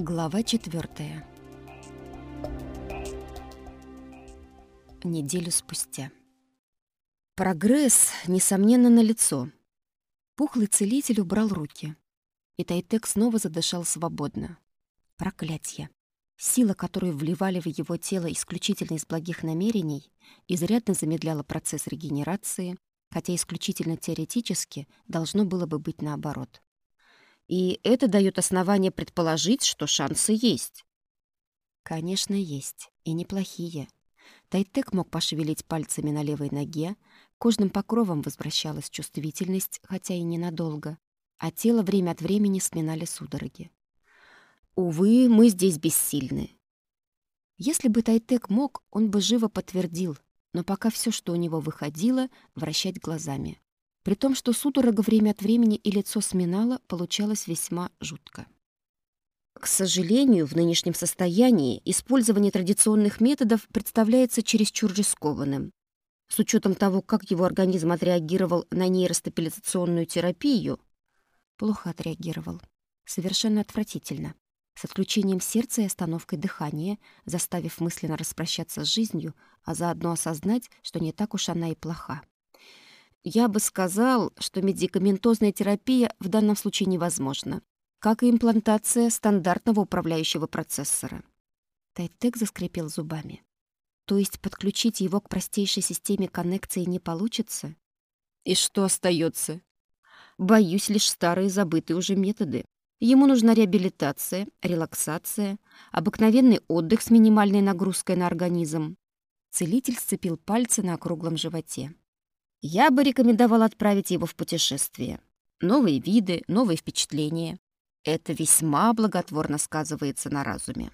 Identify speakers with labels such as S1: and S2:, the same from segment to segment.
S1: Глава четвертая. Неделю спустя. Прогресс, несомненно, налицо. Пухлый целитель убрал руки, и Тайтек снова задышал свободно. Проклятье. Сила, которую вливали в его тело исключительно из благих намерений, изрядно замедляла процесс регенерации, хотя исключительно теоретически должно было бы быть наоборот. И это дает основание предположить, что шансы есть. Конечно, есть. И неплохие. Тайтек мог пошевелить пальцами на левой ноге, кожным покровом возвращалась чувствительность, хотя и ненадолго, а тело время от времени сминали судороги. Увы, мы здесь бессильны. Если бы Тайтек мог, он бы живо подтвердил, но пока все, что у него выходило, вращать глазами. При том, что судорога время от времени и лицо сминало, получалось весьма жутко. К сожалению, в нынешнем состоянии использование традиционных методов представляется чересчур рискованным. С учетом того, как его организм отреагировал на нейростабилизационную терапию, плохо отреагировал. Совершенно отвратительно. С отключением сердца и остановкой дыхания, заставив мысленно распрощаться с жизнью, а заодно осознать, что не так уж она и плоха. Я бы сказал, что медикаментозная терапия в данном случае невозможна, как и имплантация стандартного управляющего процессора. Тайтек заскрипел зубами. То есть подключить его к простейшей системе коннекции не получится? И что остается? Боюсь, лишь старые забытые уже методы. Ему нужна реабилитация, релаксация, обыкновенный отдых с минимальной нагрузкой на организм. Целитель сцепил пальцы на округлом животе. Я бы рекомендовал отправить его в путешествие. Новые виды, новые впечатления. Это весьма благотворно сказывается на разуме.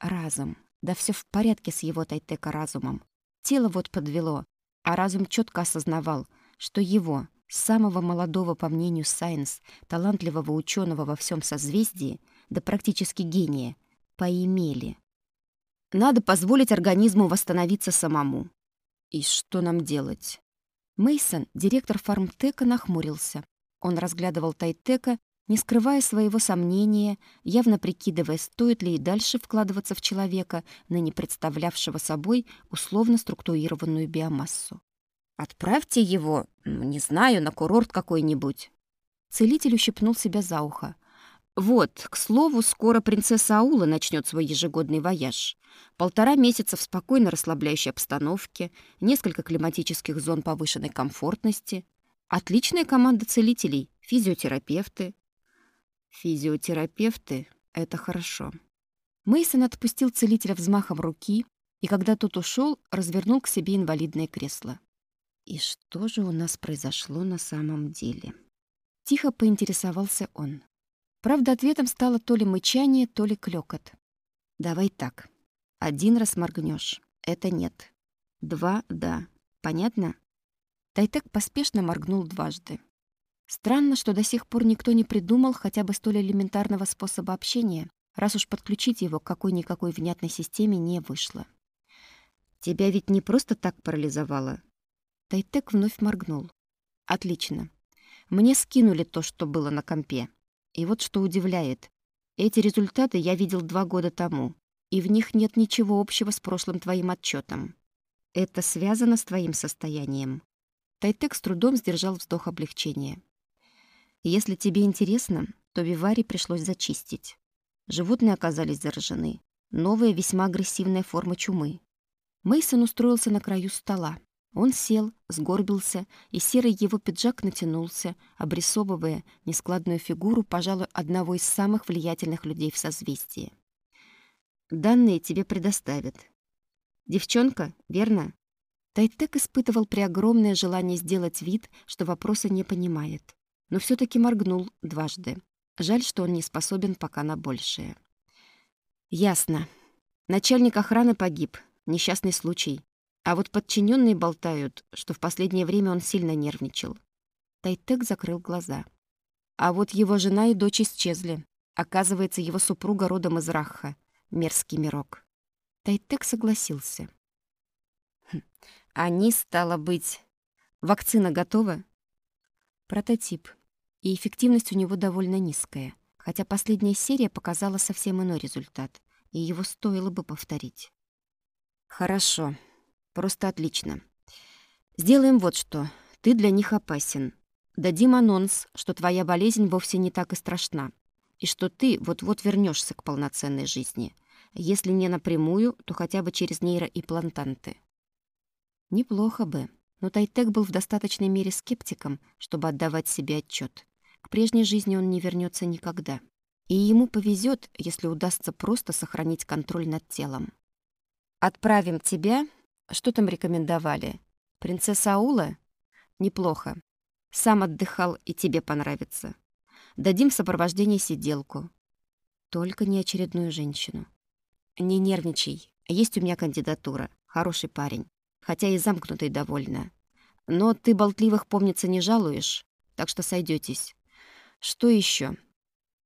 S1: Разум. Да все в порядке с его тайтека разумом. Тело вот подвело, а разум четко осознавал, что его, самого молодого, по мнению Сайенс, талантливого ученого во всем созвездии, да практически гения, поимели. Надо позволить организму восстановиться самому. И что нам делать? Мейсон, директор фармтека, нахмурился. Он разглядывал Тайтека, не скрывая своего сомнения, явно прикидывая, стоит ли и дальше вкладываться в человека, ныне представлявшего собой условно структурированную биомассу. «Отправьте его, ну, не знаю, на курорт какой-нибудь». Целитель ущипнул себя за ухо. Вот, к слову, скоро принцесса Аула начнет свой ежегодный вояж. Полтора месяца в спокойно расслабляющей обстановке, несколько климатических зон повышенной комфортности, отличная команда целителей, физиотерапевты. Физиотерапевты — это хорошо. Мейсон отпустил целителя взмахом руки, и когда тот ушел, развернул к себе инвалидное кресло. И что же у нас произошло на самом деле? Тихо поинтересовался он. Правда, ответом стало то ли мычание, то ли клёкот. Давай так. Один раз моргнешь. Это нет. Два — да. Понятно? Тайтек поспешно моргнул дважды. Странно, что до сих пор никто не придумал хотя бы столь элементарного способа общения, раз уж подключить его к какой-никакой внятной системе не вышло. Тебя ведь не просто так парализовало. Тайтек вновь моргнул. Отлично. Мне скинули то, что было на компе. И вот что удивляет. Эти результаты я видел два года тому, и в них нет ничего общего с прошлым твоим отчетом. Это связано с твоим состоянием. Тайтек с трудом сдержал вздох облегчения. Если тебе интересно, то Вивари пришлось зачистить. Животные оказались заражены. Новая, весьма агрессивная форма чумы. Мейсон устроился на краю стола, он сел, сгорбился, и серый его пиджак натянулся, обрисовывая нескладную фигуру, пожалуй, одного из самых влиятельных людей в созвездии. «Данные тебе предоставят. Девчонка, верно?» Тайтек испытывал преогромное желание сделать вид, что вопроса не понимает, но все таки моргнул дважды. Жаль, что он не способен пока на большее. «Ясно. Начальник охраны погиб. Несчастный случай. А вот подчиненные болтают, что в последнее время он сильно нервничал. Тайтек закрыл глаза. А вот его жена и дочь исчезли. Оказывается, его супруга родом из Рахха. Мерзкий мирок. Тайтек согласился. Хм. Они, стало быть... Вакцина готова? Прототип. И эффективность у него довольно низкая. хотя последняя серия показала совсем иной результат, и его стоило бы повторить. Хорошо. Просто отлично. Сделаем вот что. Ты для них опасен. Дадим анонс, что твоя болезнь вовсе не так и страшна, и что ты вот-вот вернешься к полноценной жизни. Если не напрямую, то хотя бы через нейроимплантанты. Неплохо бы, но Тайтек был в достаточной мере скептиком, чтобы отдавать себе отчет. К прежней жизни он не вернется никогда. И ему повезет, если удастся просто сохранить контроль над телом. «Отправим тебя? Что там рекомендовали? Принцесса Аула? Неплохо. Сам отдыхал, и тебе понравится. Дадим в сопровождении сиделку. Только не очередную женщину. Не нервничай. Есть у меня кандидатура. Хороший парень. Хотя и замкнутый довольно. Но ты болтливых, помнится, не жалуешь, так что сойдетесь. Что еще?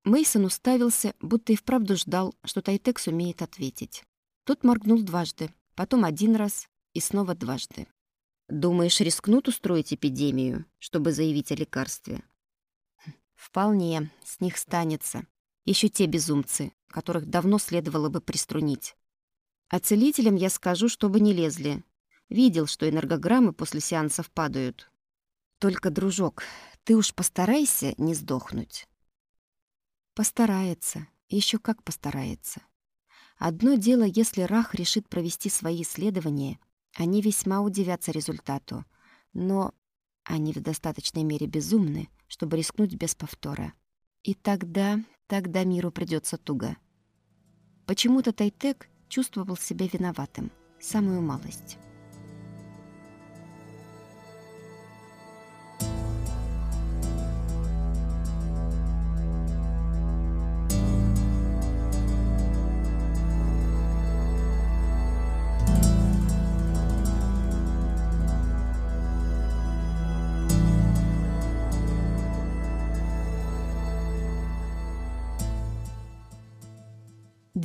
S1: Мейсон уставился, будто и вправду ждал, что Тайтек сумеет ответить. Тот моргнул дважды, потом один раз и снова дважды. Думаешь, рискнут устроить эпидемию, чтобы заявить о лекарстве? Вполне, с них станется. Еще те безумцы, которых давно следовало бы приструнить. А целителям я скажу, чтобы не лезли. Видел, что энергограммы после сеансов падают. Только, дружок, ты уж постарайся не сдохнуть. Постарается, еще как постарается. Одно дело, если Рах решит провести свои исследования они весьма удивятся результату, но они в достаточной мере безумны, чтобы рискнуть без повтора. И тогда, тогда миру придется туго. Почему-то Тайтек чувствовал себя виноватым, самую малость.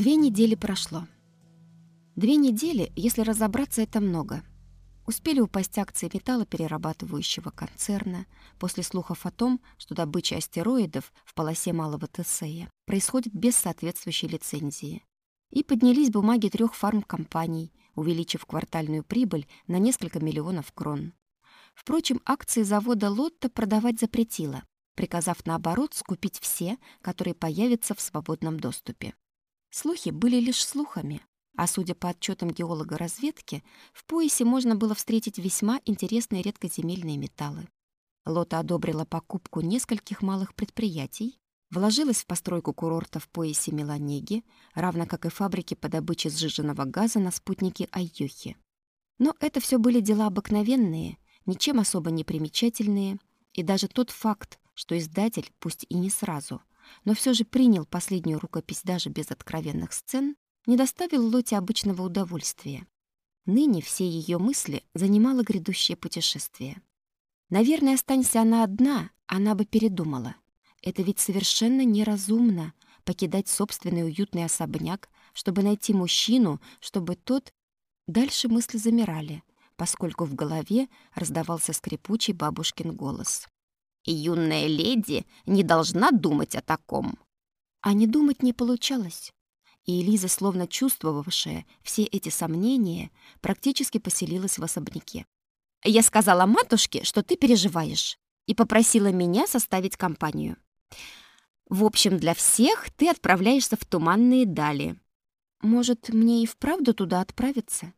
S1: Две недели прошло. Две недели, если разобраться, это много. Успели упасть акции металлоперерабатывающего концерна после слухов о том, что добыча астероидов в полосе малого Тесея происходит без соответствующей лицензии. И поднялись бумаги трех фармкомпаний, увеличив квартальную прибыль на несколько миллионов крон. Впрочем, акции завода Лотто продавать запретила, приказав наоборот скупить все, которые появятся в свободном доступе. Слухи были лишь слухами, а судя по отчетам геолога разведки, в поясе можно было встретить весьма интересные редкоземельные металлы. Лота одобрила покупку нескольких малых предприятий, вложилась в постройку курорта в поясе Меланеги, равно как и фабрики по добыче сжиженного газа на спутнике Айюхи. Но это все были дела обыкновенные, ничем особо не примечательные, и даже тот факт, что издатель, пусть и не сразу, но все же принял последнюю рукопись даже без откровенных сцен, не доставил Лоте обычного удовольствия. Ныне все ее мысли занимало грядущее путешествие. Наверное, останься она одна, она бы передумала. Это ведь совершенно неразумно покидать собственный уютный особняк, чтобы найти мужчину, чтобы тот... Дальше мысли замирали, поскольку в голове раздавался скрипучий бабушкин голос юная леди не должна думать о таком. А не думать не получалось. И Элиза, словно чувствовавшая все эти сомнения, практически поселилась в особняке. «Я сказала матушке, что ты переживаешь, и попросила меня составить компанию. В общем, для всех ты отправляешься в туманные дали. Может, мне и вправду туда отправиться?»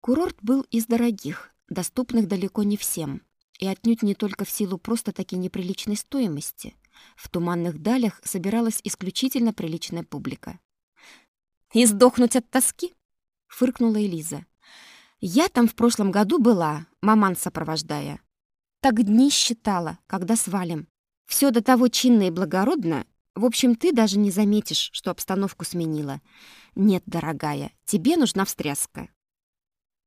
S1: Курорт был из дорогих, доступных далеко не всем и отнюдь не только в силу просто-таки неприличной стоимости. В туманных далях собиралась исключительно приличная публика. «И сдохнуть от тоски?» — фыркнула Элиза. «Я там в прошлом году была, маман сопровождая. Так дни считала, когда свалим. Все до того чинно и благородно. В общем, ты даже не заметишь, что обстановку сменила. Нет, дорогая, тебе нужна встряска».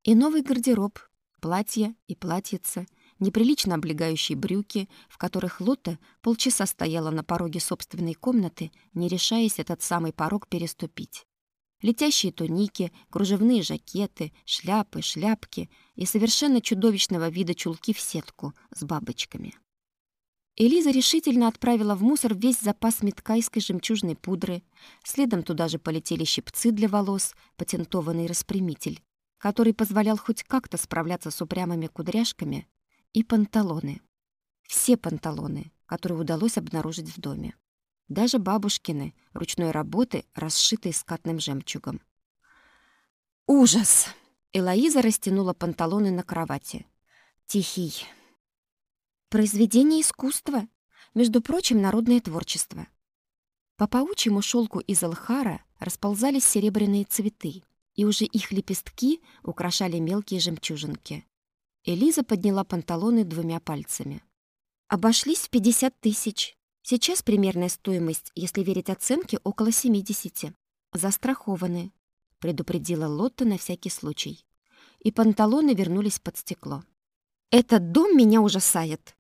S1: И новый гардероб, платье и платьице — неприлично облегающие брюки, в которых Лотта полчаса стояла на пороге собственной комнаты, не решаясь этот самый порог переступить. Летящие туники, кружевные жакеты, шляпы, шляпки и совершенно чудовищного вида чулки в сетку с бабочками. Элиза решительно отправила в мусор весь запас меткайской жемчужной пудры. Следом туда же полетели щипцы для волос, патентованный распрямитель, который позволял хоть как-то справляться с упрямыми кудряшками, и панталоны. Все панталоны, которые удалось обнаружить в доме. Даже бабушкины, ручной работы, расшитые скатным жемчугом. Ужас! Элоиза растянула панталоны на кровати. Тихий. Произведение искусства, между прочим, народное творчество. По паучьему шелку из алхара расползались серебряные цветы, и уже их лепестки украшали мелкие жемчужинки. Элиза подняла панталоны двумя пальцами. Обошлись в 50 тысяч. Сейчас примерная стоимость, если верить оценке, около 70. Застрахованы, предупредила Лотта на всякий случай. И панталоны вернулись под стекло. Этот дом меня ужасает,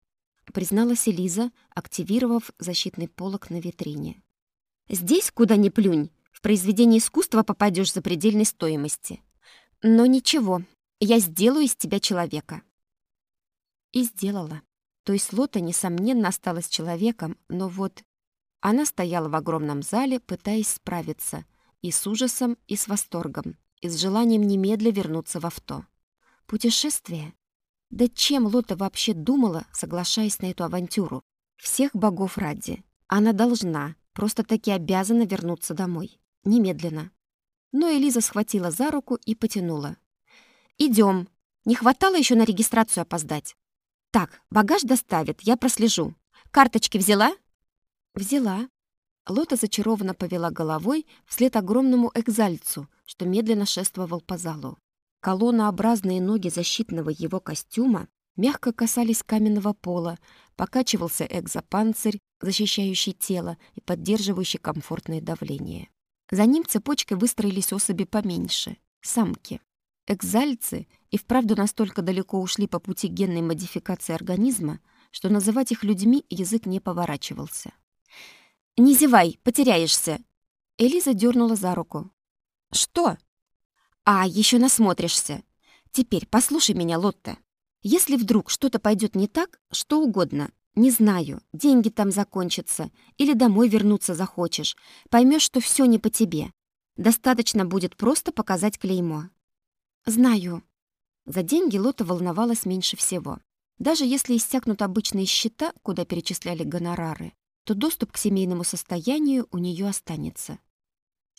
S1: призналась Элиза, активировав защитный полог на витрине. Здесь, куда ни плюнь, в произведение искусства попадешь за предельной стоимости. Но ничего, я сделаю из тебя человека. И сделала. То есть Лота, несомненно, осталась человеком, но вот она стояла в огромном зале, пытаясь справиться и с ужасом, и с восторгом, и с желанием немедля вернуться в авто. Путешествие? Да чем Лота вообще думала, соглашаясь на эту авантюру? Всех богов ради. Она должна, просто-таки обязана вернуться домой. Немедленно. Но Элиза схватила за руку и потянула. Идем. Не хватало еще на регистрацию опоздать. Так, багаж доставят, я прослежу. Карточки взяла? Взяла. Лота зачарованно повела головой вслед огромному экзальцу, что медленно шествовал по залу. Колоннообразные ноги защитного его костюма мягко касались каменного пола, покачивался экзопанцирь, защищающий тело и поддерживающий комфортное давление. За ним цепочкой выстроились особи поменьше — самки. Экзальцы и вправду настолько далеко ушли по пути генной модификации организма, что называть их людьми язык не поворачивался. «Не зевай, потеряешься!» Элиза дернула за руку. «Что?» «А, еще насмотришься. Теперь послушай меня, Лотта. Если вдруг что-то пойдет не так, что угодно, не знаю, деньги там закончатся или домой вернуться захочешь, поймешь, что все не по тебе. Достаточно будет просто показать клеймо. Знаю. За деньги Лота волновалась меньше всего. Даже если иссякнут обычные счета, куда перечисляли гонорары, то доступ к семейному состоянию у нее останется.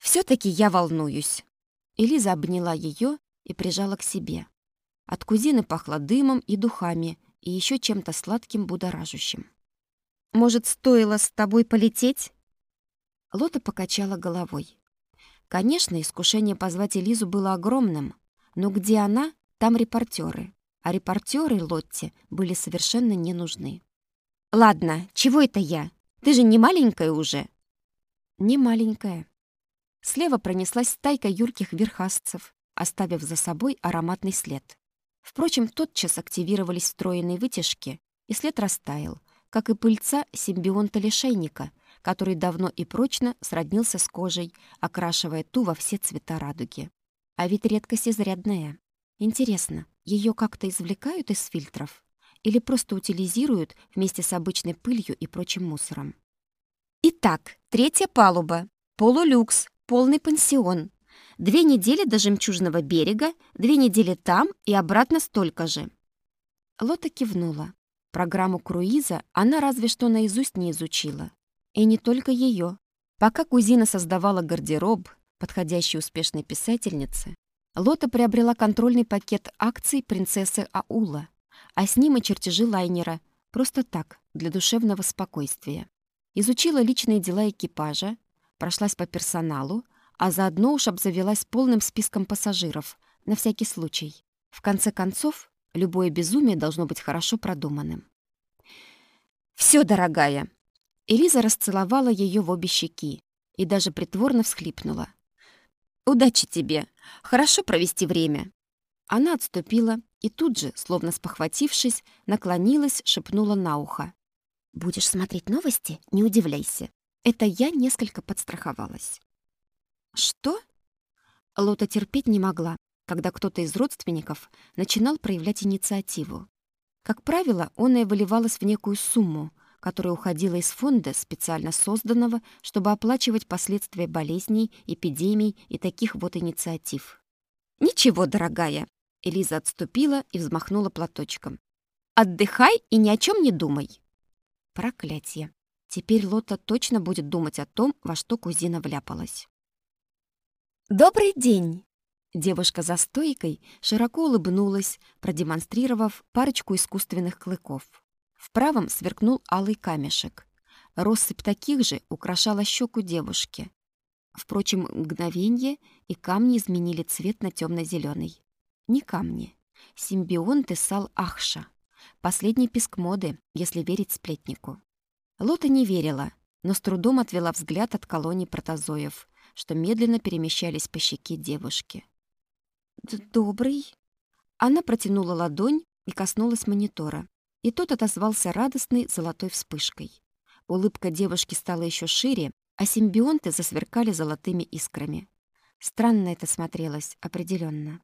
S1: все таки я волнуюсь. Элиза обняла ее и прижала к себе. От кузины пахло дымом и духами, и еще чем-то сладким будоражащим. «Может, стоило с тобой полететь?» Лота покачала головой. Конечно, искушение позвать Элизу было огромным, но где она, там репортеры. А репортеры Лотте были совершенно не нужны. «Ладно, чего это я? Ты же не маленькая уже?» «Не маленькая». Слева пронеслась стайка юрких верхасцев, оставив за собой ароматный след. Впрочем, тотчас активировались встроенные вытяжки, и след растаял, как и пыльца симбионта-лишайника, который давно и прочно сроднился с кожей, окрашивая ту во все цвета радуги. А ведь редкость изрядная. Интересно, ее как-то извлекают из фильтров? Или просто утилизируют вместе с обычной пылью и прочим мусором? Итак, третья палуба. Полулюкс, полный пансион. Две недели до жемчужного берега, две недели там и обратно столько же. Лота кивнула. Программу круиза она разве что наизусть не изучила. И не только ее. Пока кузина создавала гардероб, подходящей успешной писательнице, Лота приобрела контрольный пакет акций принцессы Аула, а с ним и чертежи лайнера, просто так, для душевного спокойствия. Изучила личные дела экипажа, прошлась по персоналу, а заодно уж обзавелась полным списком пассажиров, на всякий случай. В конце концов, любое безумие должно быть хорошо продуманным. «Всё, дорогая!» Элиза расцеловала ее в обе щеки и даже притворно всхлипнула. Удачи тебе. Хорошо провести время. Она отступила и тут же, словно спохватившись, наклонилась, шепнула на ухо: "Будешь смотреть новости, не удивляйся. Это я несколько подстраховалась". Что? Лота терпеть не могла, когда кто-то из родственников начинал проявлять инициативу. Как правило, она и выливалась в некую сумму, которая уходила из фонда, специально созданного, чтобы оплачивать последствия болезней, эпидемий и таких вот инициатив. «Ничего, дорогая!» Элиза отступила и взмахнула платочком. «Отдыхай и ни о чем не думай!» Проклятие! Теперь Лота точно будет думать о том, во что кузина вляпалась. «Добрый день!» Девушка за стойкой широко улыбнулась, продемонстрировав парочку искусственных клыков. В правом сверкнул алый камешек. Россыпь таких же украшала щеку девушки. Впрочем, мгновенье, и камни изменили цвет на темно-зеленый. Не камни. Симбионты сал Ахша. Последний писк моды, если верить сплетнику. Лота не верила, но с трудом отвела взгляд от колоний протозоев, что медленно перемещались по щеке девушки. «Добрый». Она протянула ладонь и коснулась монитора, и тот отозвался радостной золотой вспышкой. Улыбка девушки стала еще шире, а симбионты засверкали золотыми искрами. Странно это смотрелось, определенно.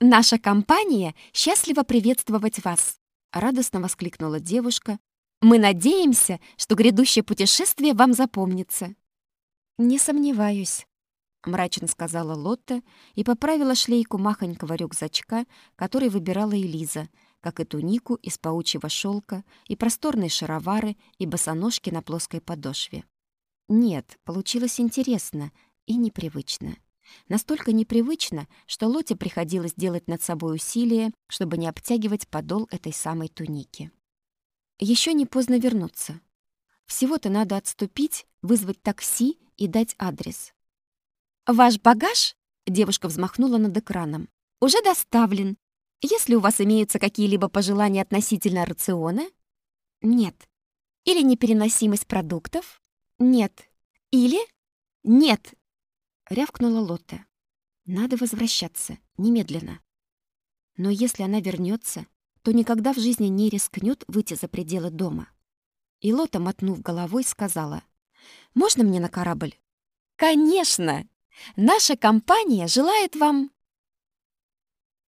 S1: «Наша компания счастлива приветствовать вас!» — радостно воскликнула девушка. «Мы надеемся, что грядущее путешествие вам запомнится». «Не сомневаюсь», — мрачно сказала Лотта и поправила шлейку махонького рюкзачка, который выбирала Элиза, как и тунику из паучьего шелка, и просторные шаровары, и босоножки на плоской подошве. Нет, получилось интересно и непривычно. Настолько непривычно, что Лоте приходилось делать над собой усилия, чтобы не обтягивать подол этой самой туники. Еще не поздно вернуться. Всего-то надо отступить, вызвать такси и дать адрес. «Ваш багаж?» — девушка взмахнула над экраном. «Уже доставлен. Если у вас имеются какие-либо пожелания относительно рациона?» «Нет». «Или непереносимость продуктов?» «Нет». «Или?» «Нет». Рявкнула Лотта. «Надо возвращаться. Немедленно». Но если она вернется, то никогда в жизни не рискнет выйти за пределы дома. И Лота, мотнув головой, сказала, «Можно мне на корабль?» «Конечно!» Наша компания желает вам